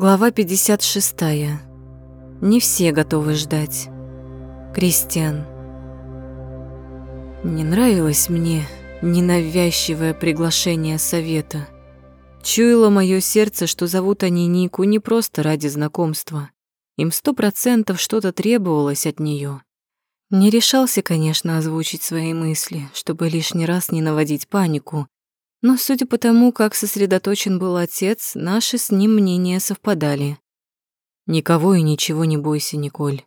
Глава 56. Не все готовы ждать. Кристиан. Не нравилось мне ненавязчивое приглашение совета. Чуяло мое сердце, что зовут они Нику не просто ради знакомства. Им сто процентов что-то требовалось от нее. Не решался, конечно, озвучить свои мысли, чтобы лишний раз не наводить панику, но судя по тому, как сосредоточен был отец, наши с ним мнения совпадали. «Никого и ничего не бойся, Николь».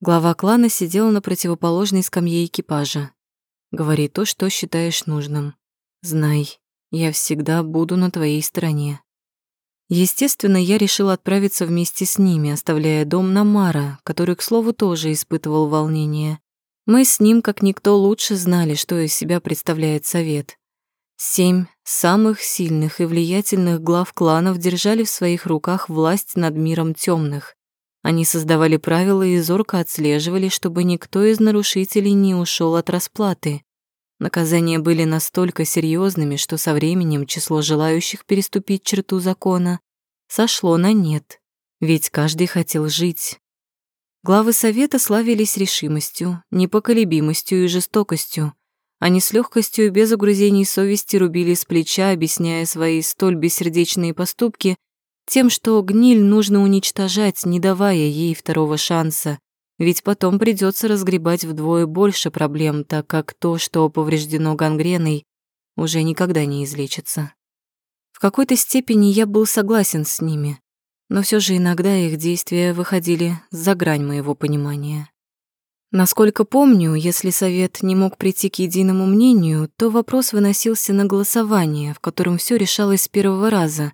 Глава клана сидел на противоположной скамье экипажа. «Говори то, что считаешь нужным. Знай, я всегда буду на твоей стороне». Естественно, я решила отправиться вместе с ними, оставляя дом на Мара, который, к слову, тоже испытывал волнение. Мы с ним, как никто лучше, знали, что из себя представляет совет. Семь самых сильных и влиятельных глав кланов держали в своих руках власть над миром темных. Они создавали правила и зорко отслеживали, чтобы никто из нарушителей не ушел от расплаты. Наказания были настолько серьезными, что со временем число желающих переступить черту закона сошло на нет, ведь каждый хотел жить. Главы совета славились решимостью, непоколебимостью и жестокостью, они с легкостью и без угрызений совести рубили с плеча, объясняя свои столь бессердечные поступки тем, что гниль нужно уничтожать, не давая ей второго шанса, ведь потом придется разгребать вдвое больше проблем, так как то, что повреждено гангреной, уже никогда не излечится. В какой-то степени я был согласен с ними, но все же иногда их действия выходили за грань моего понимания. Насколько помню, если совет не мог прийти к единому мнению, то вопрос выносился на голосование, в котором все решалось с первого раза,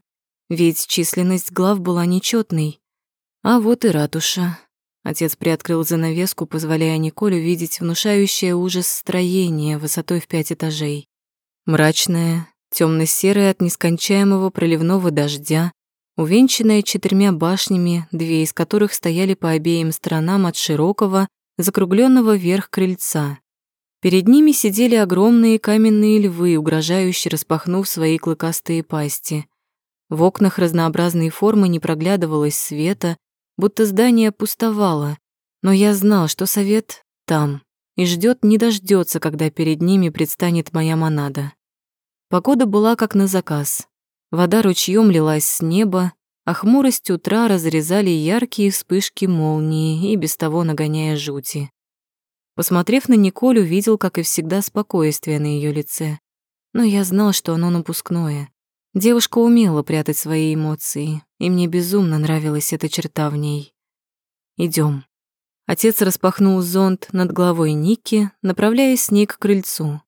ведь численность глав была нечетной. А вот и ратуша. Отец приоткрыл занавеску, позволяя Николю видеть внушающее ужас строение высотой в пять этажей. Мрачное, темно серое от нескончаемого проливного дождя, увенчанное четырьмя башнями, две из которых стояли по обеим сторонам от широкого, закругленного вверх крыльца. Перед ними сидели огромные каменные львы, угрожающе распахнув свои клыкастые пасти. В окнах разнообразной формы не проглядывалось света, будто здание пустовало, но я знал, что совет там и ждет не дождется, когда перед ними предстанет моя монада. Погода была как на заказ. Вода ручьем лилась с неба, а хмурость утра разрезали яркие вспышки молнии и без того нагоняя жути. Посмотрев на Николь, увидел, как и всегда, спокойствие на ее лице. Но я знал, что оно напускное. Девушка умела прятать свои эмоции, и мне безумно нравилась эта черта в ней. Идем. Отец распахнул зонт над головой Ники, направляясь с ней к крыльцу.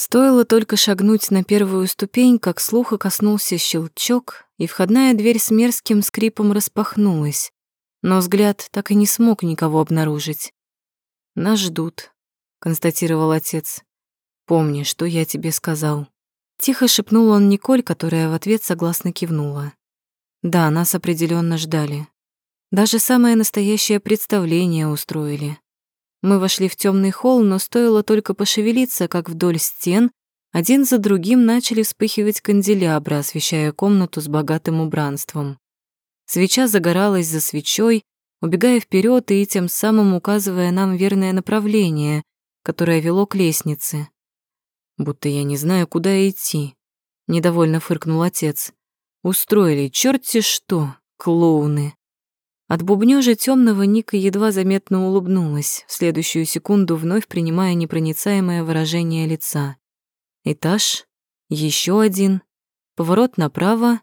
Стоило только шагнуть на первую ступень, как слуха коснулся щелчок, и входная дверь с мерзким скрипом распахнулась. Но взгляд так и не смог никого обнаружить. «Нас ждут», — констатировал отец. «Помни, что я тебе сказал». Тихо шепнул он Николь, которая в ответ согласно кивнула. Да, нас определенно ждали. Даже самое настоящее представление устроили. Мы вошли в темный холл, но стоило только пошевелиться, как вдоль стен один за другим начали вспыхивать канделябры, освещая комнату с богатым убранством. Свеча загоралась за свечой, убегая вперед и тем самым указывая нам верное направление, которое вело к лестнице. «Будто я не знаю, куда идти», — недовольно фыркнул отец. «Устроили черти что, клоуны». От бубнёжа темного Ника едва заметно улыбнулась, в следующую секунду вновь принимая непроницаемое выражение лица. Этаж, еще один, поворот направо,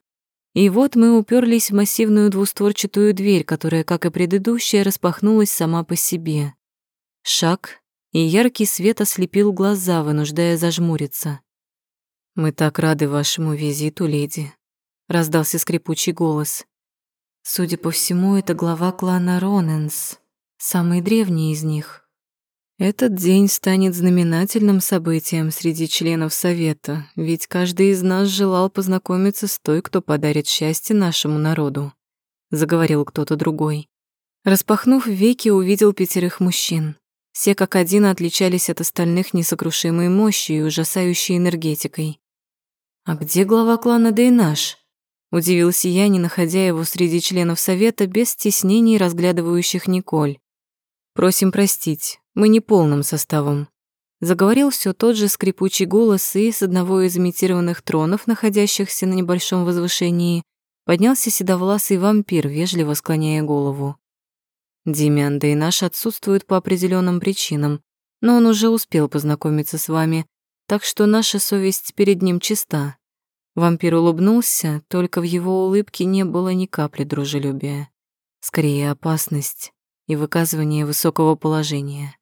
и вот мы уперлись в массивную двустворчатую дверь, которая, как и предыдущая, распахнулась сама по себе. Шаг, и яркий свет ослепил глаза, вынуждая зажмуриться. «Мы так рады вашему визиту, леди», — раздался скрипучий голос. Судя по всему, это глава клана Роненс, самый древний из них. Этот день станет знаменательным событием среди членов Совета, ведь каждый из нас желал познакомиться с той, кто подарит счастье нашему народу, заговорил кто-то другой. Распахнув веки, увидел пятерых мужчин. Все как один отличались от остальных несокрушимой мощью и ужасающей энергетикой. «А где глава клана Дейнаш?» Удивился я, не находя его среди членов совета без стеснений, разглядывающих Николь. Просим простить, мы не полным составом. Заговорил все тот же скрипучий голос, и с одного из имитированных тронов, находящихся на небольшом возвышении, поднялся седовласый вампир, вежливо склоняя голову. Демиан да и наш отсутствуют по определенным причинам, но он уже успел познакомиться с вами, так что наша совесть перед ним чиста. Вампир улыбнулся, только в его улыбке не было ни капли дружелюбия. Скорее, опасность и выказывание высокого положения.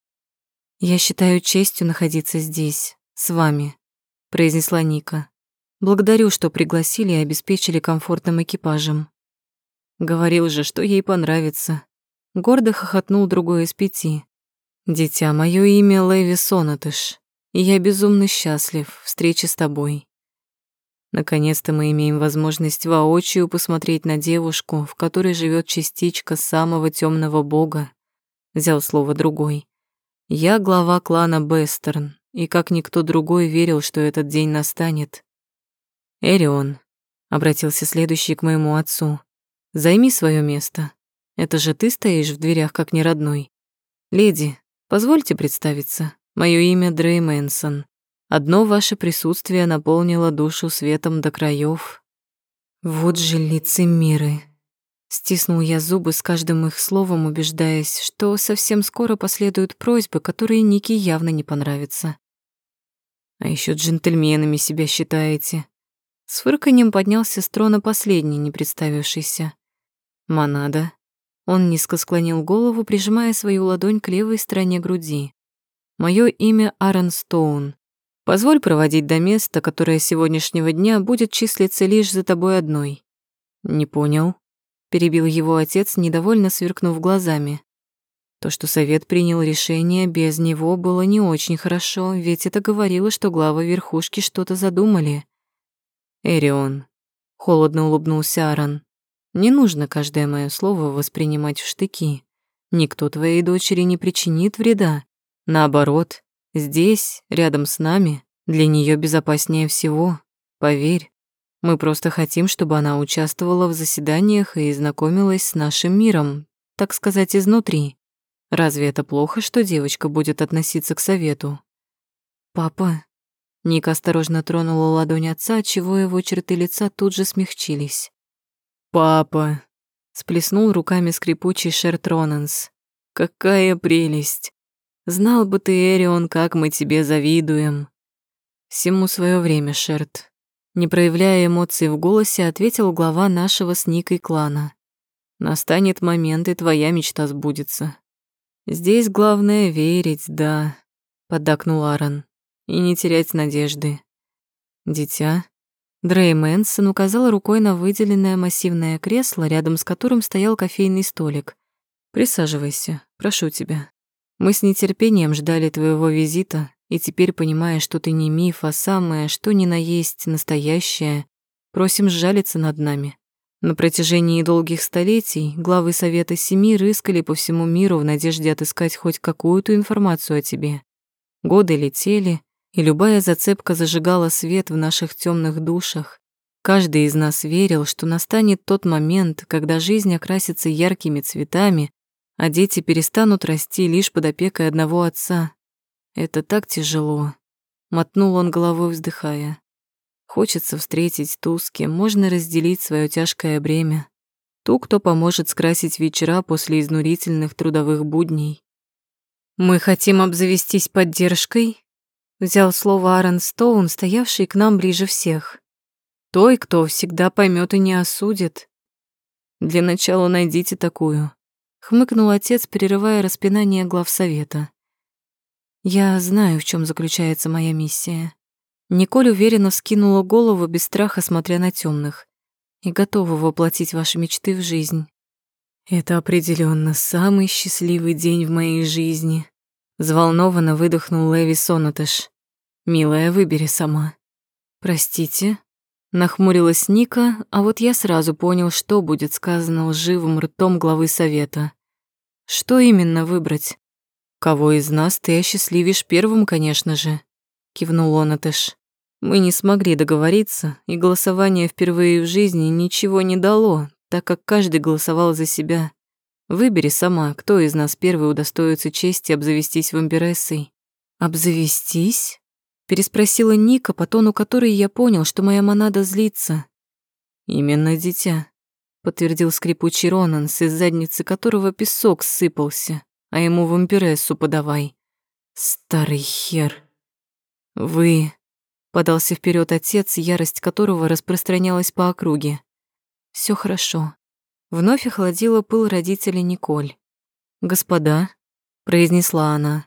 «Я считаю честью находиться здесь, с вами», — произнесла Ника. «Благодарю, что пригласили и обеспечили комфортным экипажем». Говорил же, что ей понравится. Гордо хохотнул другой из пяти. «Дитя, мое имя Леви Сонатыш, и я безумно счастлив встрече с тобой». Наконец-то мы имеем возможность воочию посмотреть на девушку, в которой живет частичка самого темного бога. Взял слово другой. Я глава клана Бестерн, и как никто другой верил, что этот день настанет. Эрион, обратился следующий к моему отцу, займи свое место. Это же ты стоишь в дверях как неродной. Леди, позвольте представиться. Мое имя Дрей Мэнсон. Одно ваше присутствие наполнило душу светом до краев. Вот же лицемеры. Стиснул я зубы с каждым их словом, убеждаясь, что совсем скоро последуют просьбы, которые Нике явно не понравятся. А еще джентльменами себя считаете. С фырканьем поднялся с трона последний, не представившийся. Монада. Он низко склонил голову, прижимая свою ладонь к левой стороне груди. Мое имя Аарон Стоун. Позволь проводить до места, которое сегодняшнего дня будет числиться лишь за тобой одной. Не понял перебил его отец, недовольно сверкнув глазами. То, что совет принял решение без него, было не очень хорошо, ведь это говорило, что главы верхушки что-то задумали. Эрион, холодно улыбнулся Аарон. Не нужно каждое мое слово воспринимать в штыки. Никто твоей дочери не причинит вреда. Наоборот, здесь, рядом с нами, для нее безопаснее всего. Поверь. Мы просто хотим, чтобы она участвовала в заседаниях и знакомилась с нашим миром, так сказать, изнутри. Разве это плохо, что девочка будет относиться к совету? Папа. Ника осторожно тронула ладонь отца, чего его черты лица тут же смягчились. Папа. Сплеснул руками скрипучий Шерт Ронанс. Какая прелесть. Знал бы ты, Эрион, как мы тебе завидуем. Всему свое время, Шерт. Не проявляя эмоций в голосе, ответил глава нашего с Никой клана. «Настанет момент, и твоя мечта сбудется. Здесь главное верить, да», — поддакнул Аарон, «и не терять надежды». «Дитя?» Дрей Мэнсон указал рукой на выделенное массивное кресло, рядом с которым стоял кофейный столик. «Присаживайся, прошу тебя. Мы с нетерпением ждали твоего визита и теперь, понимая, что ты не миф, а самое, что ни на есть настоящее, просим сжалиться над нами. На протяжении долгих столетий главы Совета Семи рыскали по всему миру в надежде отыскать хоть какую-то информацию о тебе. Годы летели, и любая зацепка зажигала свет в наших темных душах. Каждый из нас верил, что настанет тот момент, когда жизнь окрасится яркими цветами, а дети перестанут расти лишь под опекой одного отца, это так тяжело. Мотнул он головой, вздыхая. Хочется встретить ту, с кем можно разделить свое тяжкое бремя. Ту, кто поможет скрасить вечера после изнурительных трудовых будней. «Мы хотим обзавестись поддержкой», — взял слово Аарон Стоун, стоявший к нам ближе всех. «Той, кто всегда поймет и не осудит. Для начала найдите такую», — хмыкнул отец, прерывая распинание глав совета. Я знаю, в чем заключается моя миссия. Николь уверенно скинула голову без страха, смотря на темных, и готова воплотить ваши мечты в жизнь. Это определенно самый счастливый день в моей жизни. Взволнованно выдохнул Леви Сонатыш. Милая, выбери сама. Простите, нахмурилась Ника, а вот я сразу понял, что будет сказано лживым ртом главы совета. Что именно выбрать? «Кого из нас ты осчастливишь первым, конечно же», — кивнул Онатыш. Мы не смогли договориться, и голосование впервые в жизни ничего не дало, так как каждый голосовал за себя. Выбери сама, кто из нас первый удостоится чести обзавестись вампирессой. «Обзавестись?» — переспросила Ника, по тону которой я понял, что моя монада злится. «Именно дитя», — подтвердил скрипучий Ронан, с из задницы которого песок сыпался, а ему вампирессу подавай. «Старый хер». «Вы...» — подался вперед отец, ярость которого распространялась по округе. Все хорошо». Вновь охладила пыл родителей Николь. «Господа», — произнесла она,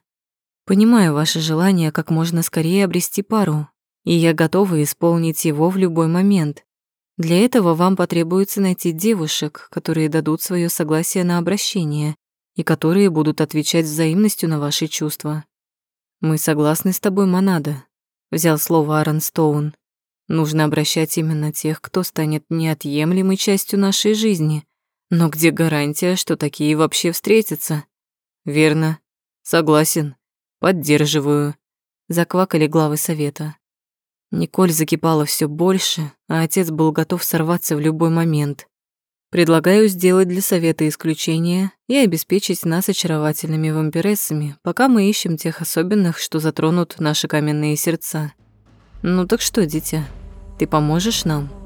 Понимаю ваше желание как можно скорее обрести пару, и я готова исполнить его в любой момент. Для этого вам потребуется найти девушек, которые дадут свое согласие на обращение и которые будут отвечать взаимностью на ваши чувства. Мы согласны с тобой, Монада, взял слово Аарон Стоун. Нужно обращать именно тех, кто станет неотъемлемой частью нашей жизни. Но где гарантия, что такие вообще встретятся? Верно. Согласен. Поддерживаю. Заквакали главы совета. Николь закипала все больше, а отец был готов сорваться в любой момент. Предлагаю сделать для совета исключение и обеспечить нас очаровательными вампирессами, пока мы ищем тех особенных, что затронут наши каменные сердца. Ну так что, дитя, ты поможешь нам?»